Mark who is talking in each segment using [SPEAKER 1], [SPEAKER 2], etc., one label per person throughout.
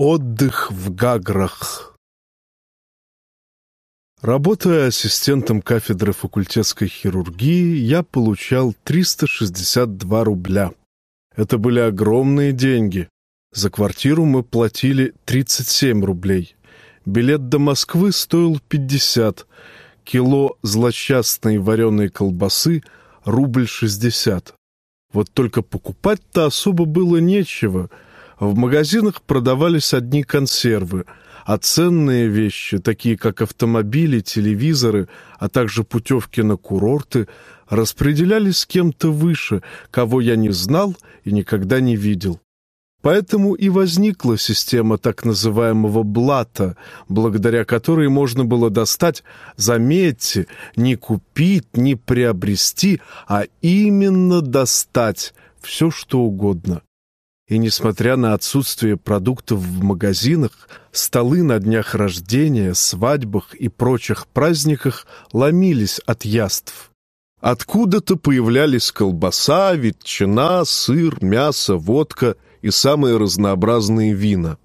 [SPEAKER 1] Отдых в Гаграх. Работая ассистентом кафедры факультетской хирургии, я получал 362 рубля. Это были огромные деньги. За квартиру мы платили 37 рублей. Билет до Москвы стоил 50. Кило злосчастной вареной колбасы — рубль 60. Вот только покупать-то особо было нечего — в магазинах продавались одни консервы, а ценные вещи, такие как автомобили, телевизоры, а также путевки на курорты, распределялись с кем-то выше, кого я не знал и никогда не видел. Поэтому и возникла система так называемого блата, благодаря которой можно было достать, заметьте, не купить, не приобрести, а именно достать все, что угодно. И несмотря на отсутствие продуктов в магазинах, столы на днях рождения, свадьбах и прочих праздниках ломились от яств. Откуда-то появлялись колбаса, ветчина, сыр, мясо, водка и самые разнообразные вина.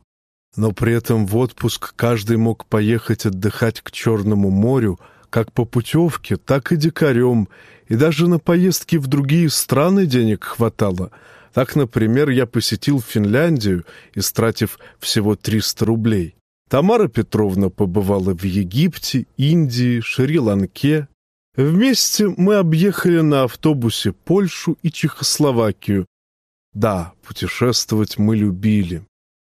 [SPEAKER 1] Но при этом в отпуск каждый мог поехать отдыхать к Черному морю как по путевке, так и дикарем, и даже на поездки в другие страны денег хватало — так, например, я посетил Финляндию, истратив всего 300 рублей. Тамара Петровна побывала в Египте, Индии, Шри-Ланке. Вместе мы объехали на автобусе Польшу и Чехословакию. Да, путешествовать мы любили.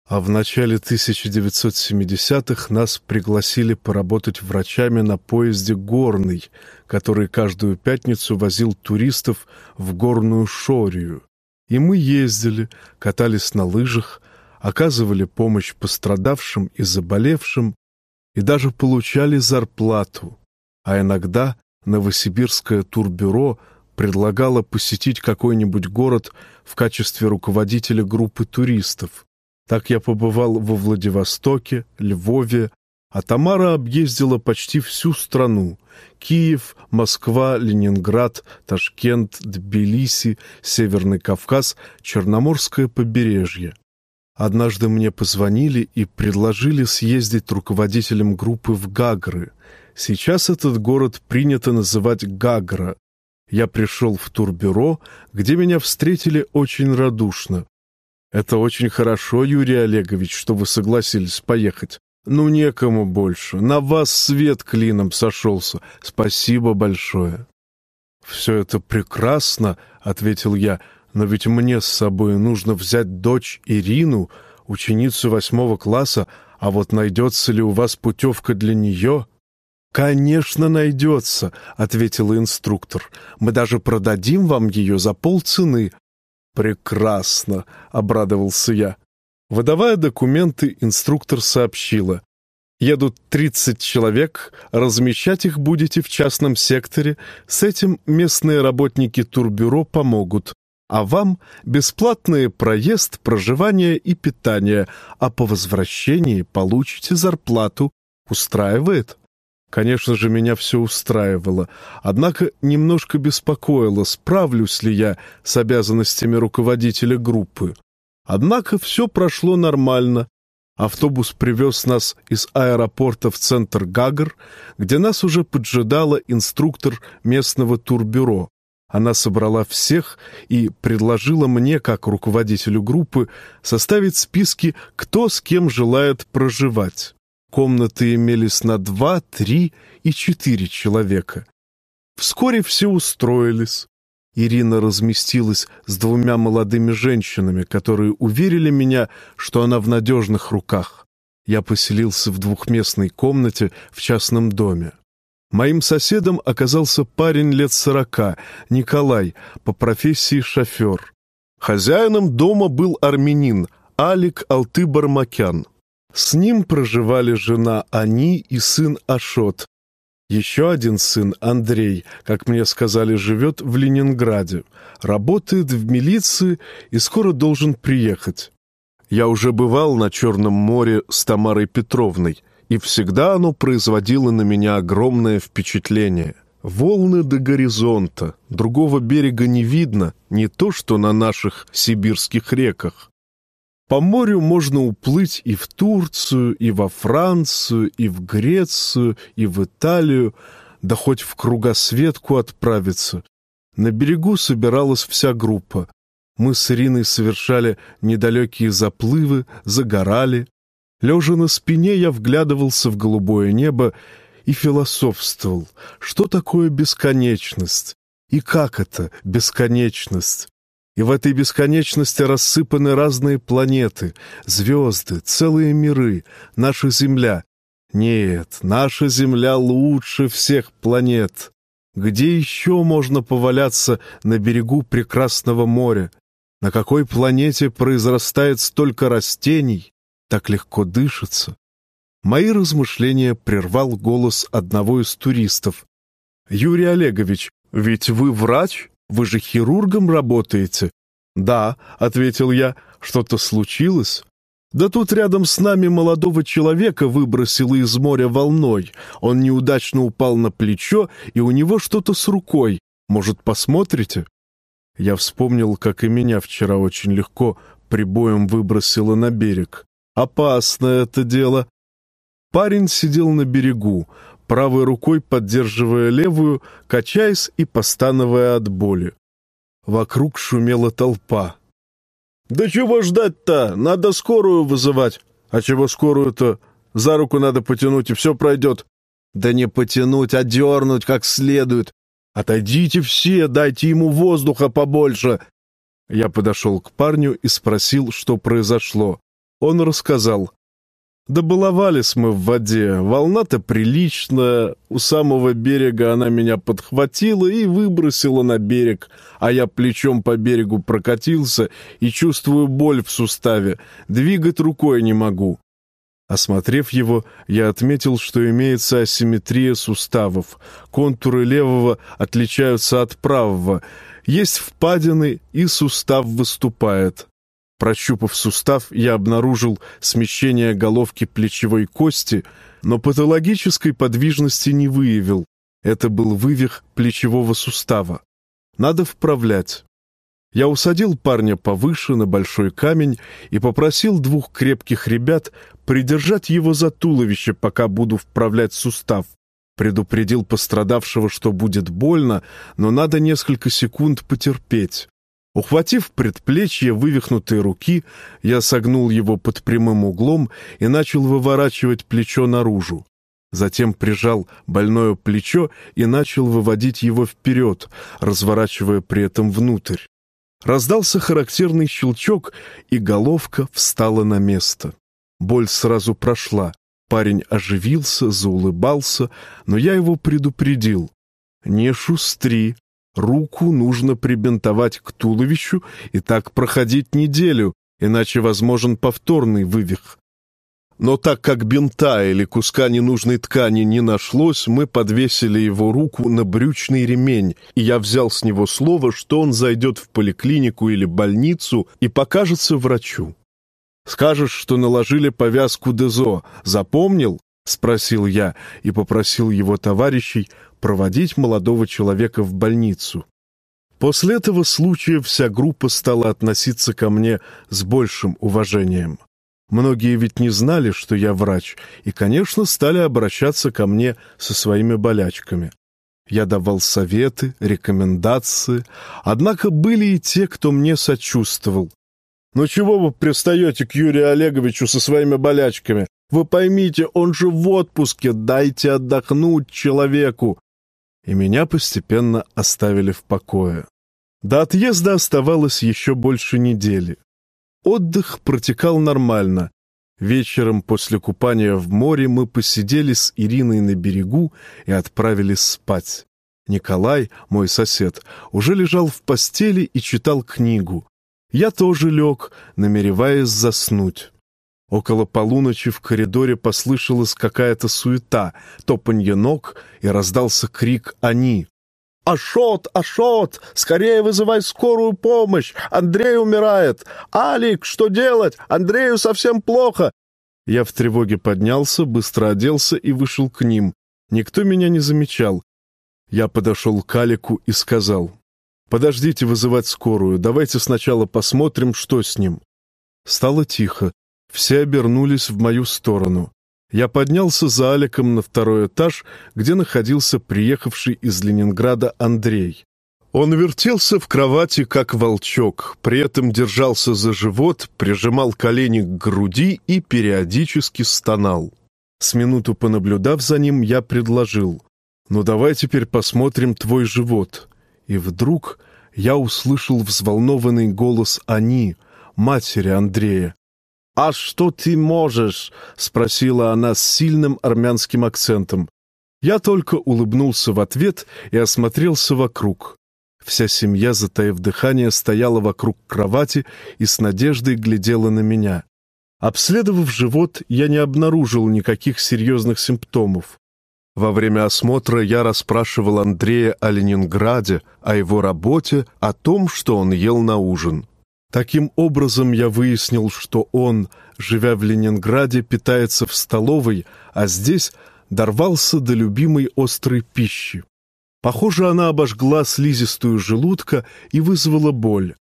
[SPEAKER 1] А в начале 1970-х нас пригласили поработать врачами на поезде «Горный», который каждую пятницу возил туристов в горную Шорию. И мы ездили, катались на лыжах, оказывали помощь пострадавшим и заболевшим, и даже получали зарплату. А иногда Новосибирское турбюро предлагало посетить какой-нибудь город в качестве руководителя группы туристов. Так я побывал во Владивостоке, Львове, а Тамара объездила почти всю страну. Киев, Москва, Ленинград, Ташкент, Тбилиси, Северный Кавказ, Черноморское побережье. Однажды мне позвонили и предложили съездить руководителем группы в Гагры. Сейчас этот город принято называть Гагра. Я пришел в турбюро, где меня встретили очень радушно. «Это очень хорошо, Юрий Олегович, что вы согласились поехать. Ну, некому больше. На вас свет клином сошелся. Спасибо большое. Все это прекрасно, ответил я, но ведь мне с собой нужно взять дочь Ирину, ученицу восьмого класса, а вот найдется ли у вас путевка для нее? «Конечно, найдется», — ответил инструктор. «Мы даже продадим вам ее за полцены». «Прекрасно», — обрадовался я. Выдавая документы, инструктор сообщила. Едут 30 человек, размещать их будете в частном секторе, с этим местные работники турбюро помогут. А вам бесплатный проезд, проживание и питание, а по возвращении получите зарплату. Устраивает? Конечно же, меня все устраивало, однако немножко беспокоило, справлюсь ли я с обязанностями руководителя группы. Однако все прошло нормально. Автобус привез нас из аэропорта в центр Гагар, где нас уже поджидала инструктор местного турбюро. Она собрала всех и предложила мне, как руководителю группы, составить списки, кто с кем желает проживать. Комнаты имелись на два, три и четыре человека. Вскоре все устроились. Ирина разместилась с двумя молодыми женщинами, которые уверили меня, что она в надежных руках. Я поселился в двухместной комнате в частном доме. Моим соседом оказался парень лет сорока, Николай, по профессии шофер. Хозяином дома был армянин, Алик Алтыбармакян. С ним проживали жена Ани и сын Ашот, еще один сын, Андрей, как мне сказали, живет в Ленинграде, работает в милиции и скоро должен приехать. Я уже бывал на Черном море с Тамарой Петровной, и всегда оно производило на меня огромное впечатление. Волны до горизонта, другого берега не видно, не то что на наших сибирских реках. По морю можно уплыть и в Турцию, и во Францию, и в Грецию, и в Италию, да хоть в кругосветку отправиться. На берегу собиралась вся группа. Мы с Ириной совершали недалекие заплывы, загорали. Лежа на спине, я вглядывался в голубое небо и философствовал, что такое бесконечность и как это бесконечность. И в этой бесконечности рассыпаны разные планеты, звезды, целые миры, наша Земля. Нет, наша Земля лучше всех планет. Где еще можно поваляться на берегу прекрасного моря? На какой планете произрастает столько растений? Так легко дышится. Мои размышления прервал голос одного из туристов. «Юрий Олегович, ведь вы врач? Вы же хирургом работаете?» «Да», — ответил я, — «что-то случилось?» «Да тут рядом с нами молодого человека выбросило из моря волной. Он неудачно упал на плечо, и у него что-то с рукой. Может, посмотрите?» Я вспомнил, как и меня вчера очень легко прибоем выбросило на берег. «Опасное это дело!» Парень сидел на берегу, правой рукой поддерживая левую, качаясь и постановая от боли. Вокруг шумела толпа. «Да чего ждать-то? Надо скорую вызывать. А чего скорую-то? За руку надо потянуть, и все пройдет». «Да не потянуть, а дернуть как следует. Отойдите все, дайте ему воздуха побольше». Я подошел к парню и спросил, что произошло. Он рассказал. Да баловались мы в воде, волна-то приличная, у самого берега она меня подхватила и выбросила на берег, а я плечом по берегу прокатился и чувствую боль в суставе, двигать рукой не могу. Осмотрев его, я отметил, что имеется асимметрия суставов, контуры левого отличаются от правого, есть впадины и сустав выступает. Прощупав сустав, я обнаружил смещение головки плечевой кости, но патологической подвижности не выявил. Это был вывих плечевого сустава. Надо вправлять. Я усадил парня повыше на большой камень и попросил двух крепких ребят придержать его за туловище, пока буду вправлять сустав. Предупредил пострадавшего, что будет больно, но надо несколько секунд потерпеть. Ухватив предплечье вывихнутой руки, я согнул его под прямым углом и начал выворачивать плечо наружу. Затем прижал больное плечо и начал выводить его вперед, разворачивая при этом внутрь. Раздался характерный щелчок, и головка встала на место. Боль сразу прошла. Парень оживился, заулыбался, но я его предупредил. «Не шустри, Руку нужно прибинтовать к туловищу и так проходить неделю, иначе возможен повторный вывих. Но так как бинта или куска ненужной ткани не нашлось, мы подвесили его руку на брючный ремень, и я взял с него слово, что он зайдет в поликлинику или больницу и покажется врачу. «Скажешь, что наложили повязку ДЕЗО. Запомнил?» — спросил я и попросил его товарищей проводить молодого человека в больницу. После этого случая вся группа стала относиться ко мне с большим уважением. Многие ведь не знали, что я врач, и, конечно, стали обращаться ко мне со своими болячками. Я давал советы, рекомендации, однако были и те, кто мне сочувствовал. «Ну чего вы пристаете к Юрию Олеговичу со своими болячками? Вы поймите, он же в отпуске, дайте отдохнуть человеку и меня постепенно оставили в покое. До отъезда оставалось еще больше недели. Отдых протекал нормально. Вечером после купания в море мы посидели с Ириной на берегу и отправились спать. Николай, мой сосед, уже лежал в постели и читал книгу. Я тоже лег, намереваясь заснуть. Около полуночи в коридоре послышалась какая-то суета, топанье ног, и раздался крик «Они!». «Ашот! Ашот! Скорее вызывай скорую помощь! Андрей умирает! Алик, что делать? Андрею совсем плохо!» Я в тревоге поднялся, быстро оделся и вышел к ним. Никто меня не замечал. Я подошел к Алику и сказал, «Подождите вызывать скорую, давайте сначала посмотрим, что с ним». Стало тихо. Все обернулись в мою сторону. Я поднялся за Аликом на второй этаж, где находился приехавший из Ленинграда Андрей. Он вертелся в кровати, как волчок, при этом держался за живот, прижимал колени к груди и периодически стонал. С минуту понаблюдав за ним, я предложил, «Ну давай теперь посмотрим твой живот». И вдруг я услышал взволнованный голос Ани, матери Андрея. «А что ты можешь?» — спросила она с сильным армянским акцентом. Я только улыбнулся в ответ и осмотрелся вокруг. Вся семья, затаив дыхание, стояла вокруг кровати и с надеждой глядела на меня. Обследовав живот, я не обнаружил никаких серьезных симптомов. Во время осмотра я расспрашивал Андрея о Ленинграде, о его работе, о том, что он ел на ужин. Таким образом, я выяснил, что он, живя в Ленинграде, питается в столовой, а здесь дорвался до любимой острой пищи. Похоже, она обожгла слизистую желудка и вызвала боль.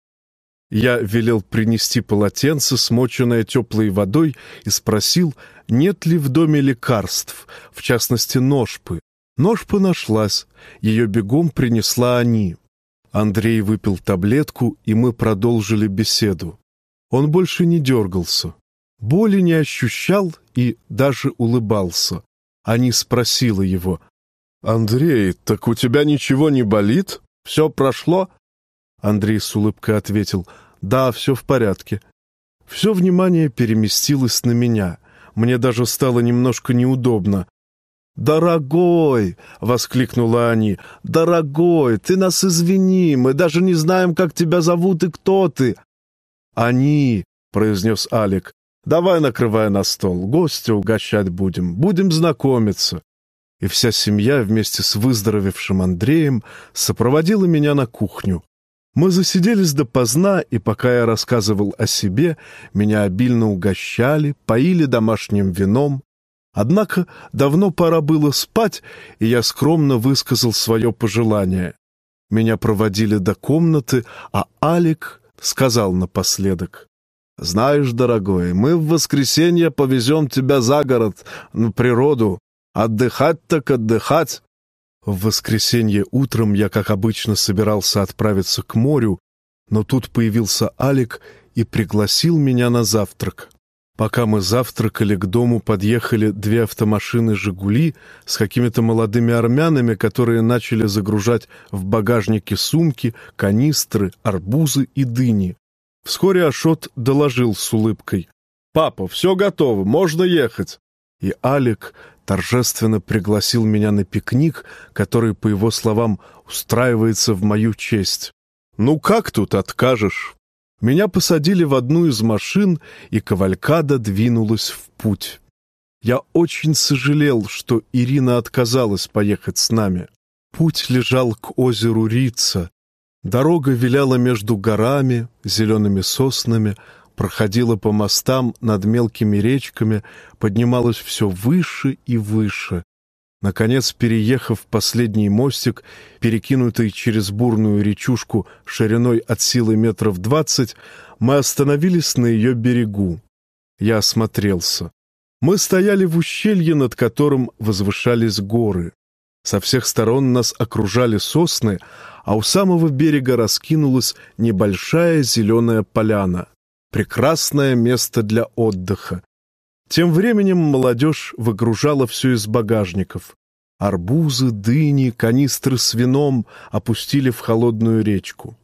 [SPEAKER 1] Я велел принести полотенце, смоченное теплой водой, и спросил, нет ли в доме лекарств, в частности ножпы. Ножпа нашлась, ее бегом принесла они. Андрей выпил таблетку, и мы продолжили беседу. Он больше не дергался, боли не ощущал и даже улыбался. Они спросила его, «Андрей, так у тебя ничего не болит? Все прошло?» Андрей с улыбкой ответил, «Да, все в порядке». Все внимание переместилось на меня. Мне даже стало немножко неудобно. «Дорогой!» — воскликнула они. «Дорогой, ты нас извини, мы даже не знаем, как тебя зовут и кто ты». «Они!» — произнес Алик. «Давай накрывай на стол, гостя угощать будем, будем знакомиться» и вся семья вместе с выздоровевшим Андреем сопроводила меня на кухню. Мы засиделись допоздна, и пока я рассказывал о себе, меня обильно угощали, поили домашним вином. Однако давно пора было спать, и я скромно высказал свое пожелание. Меня проводили до комнаты, а Алик сказал напоследок. «Знаешь, дорогой, мы в воскресенье повезем тебя за город, на природу. Отдыхать так отдыхать. В воскресенье утром я, как обычно, собирался отправиться к морю, но тут появился Алик и пригласил меня на завтрак. Пока мы завтракали, к дому подъехали две автомашины «Жигули» с какими-то молодыми армянами, которые начали загружать в багажнике сумки, канистры, арбузы и дыни. Вскоре Ашот доложил с улыбкой. «Папа, все готово, можно ехать!» И Алик торжественно пригласил меня на пикник, который, по его словам, устраивается в мою честь. Ну как тут откажешь? Меня посадили в одну из машин, и кавалькада двинулась в путь. Я очень сожалел, что Ирина отказалась поехать с нами. Путь лежал к озеру Рица. Дорога виляла между горами, зелеными соснами, проходила по мостам над мелкими речками, поднималась все выше и выше. Наконец, переехав последний мостик, перекинутый через бурную речушку шириной от силы метров двадцать, мы остановились на ее берегу. Я осмотрелся. Мы стояли в ущелье, над которым возвышались горы. Со всех сторон нас окружали сосны, а у самого берега раскинулась небольшая зеленая поляна. Прекрасное место для отдыха. Тем временем молодежь выгружала все из багажников. Арбузы, дыни, канистры с вином опустили в холодную речку.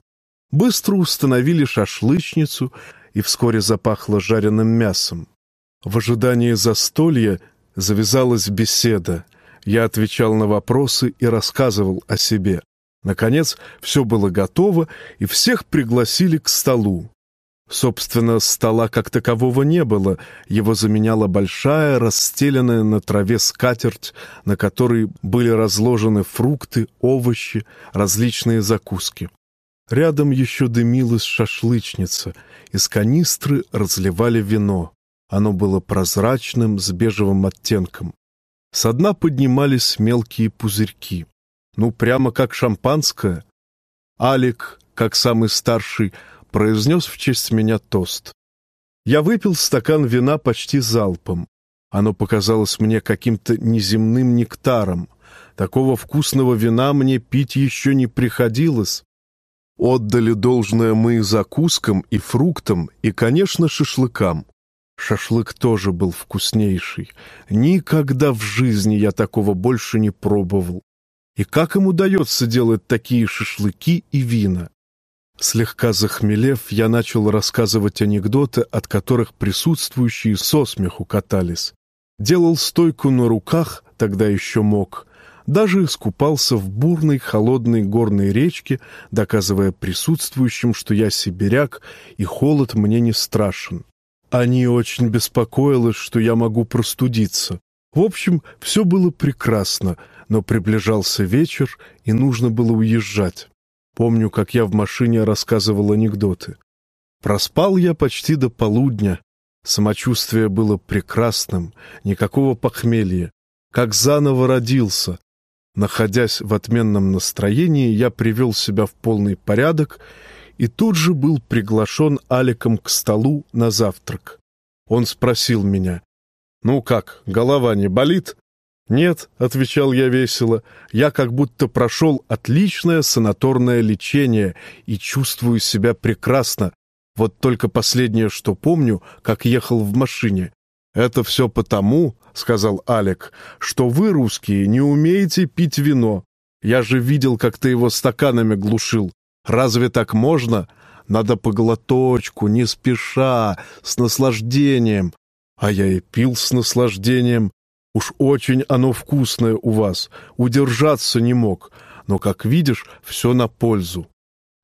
[SPEAKER 1] Быстро установили шашлычницу, и вскоре запахло жареным мясом. В ожидании застолья завязалась беседа. Я отвечал на вопросы и рассказывал о себе. Наконец, все было готово, и всех пригласили к столу. Собственно, стола как такового не было, его заменяла большая, расстеленная на траве скатерть, на которой были разложены фрукты, овощи, различные закуски. Рядом еще дымилась шашлычница, из канистры разливали вино. Оно было прозрачным, с бежевым оттенком. Со дна поднимались мелкие пузырьки. Ну, прямо как шампанское. Алик, как самый старший, произнес в честь меня тост. Я выпил стакан вина почти залпом. Оно показалось мне каким-то неземным нектаром. Такого вкусного вина мне пить еще не приходилось. Отдали должное мы и закускам, и фруктам, и, конечно, шашлыкам. Шашлык тоже был вкуснейший. Никогда в жизни я такого больше не пробовал. И как им удается делать такие шашлыки и вина? Слегка захмелев, я начал рассказывать анекдоты, от которых присутствующие со смеху катались. Делал стойку на руках, тогда еще мог. Даже искупался в бурной холодной горной речке, доказывая присутствующим, что я сибиряк, и холод мне не страшен. Они очень беспокоились, что я могу простудиться. В общем, все было прекрасно, но приближался вечер, и нужно было уезжать. Помню, как я в машине рассказывал анекдоты. Проспал я почти до полудня. Самочувствие было прекрасным, никакого похмелья. Как заново родился. Находясь в отменном настроении, я привел себя в полный порядок и тут же был приглашен Аликом к столу на завтрак. Он спросил меня, «Ну как, голова не болит?» «Нет», — отвечал я весело, — «я как будто прошел отличное санаторное лечение и чувствую себя прекрасно. Вот только последнее, что помню, как ехал в машине. Это все потому, — сказал Алек, — что вы, русские, не умеете пить вино. Я же видел, как ты его стаканами глушил. Разве так можно? Надо по глоточку, не спеша, с наслаждением. А я и пил с наслаждением. Уж очень оно вкусное у вас. Удержаться не мог. Но, как видишь, все на пользу.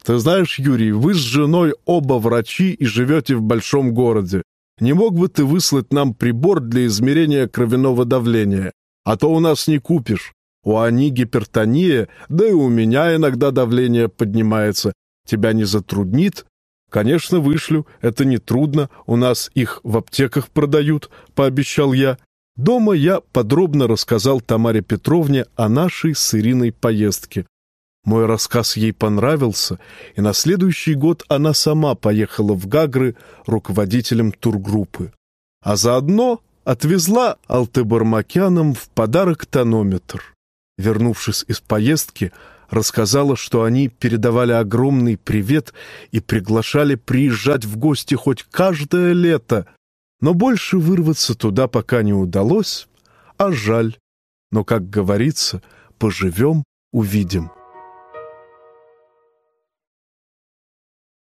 [SPEAKER 1] Ты знаешь, Юрий, вы с женой оба врачи и живете в большом городе. Не мог бы ты выслать нам прибор для измерения кровяного давления? А то у нас не купишь. У Ани гипертония, да и у меня иногда давление поднимается. Тебя не затруднит? Конечно, вышлю, это не трудно, у нас их в аптеках продают, пообещал я. Дома я подробно рассказал Тамаре Петровне о нашей с Ириной поездке. Мой рассказ ей понравился, и на следующий год она сама поехала в Гагры руководителем тургруппы. А заодно отвезла Алтыбармакянам в подарок тонометр вернувшись из поездки, рассказала, что они передавали огромный привет и приглашали приезжать в гости хоть каждое лето, но больше вырваться туда пока не удалось, а жаль. Но, как говорится, поживем — увидим.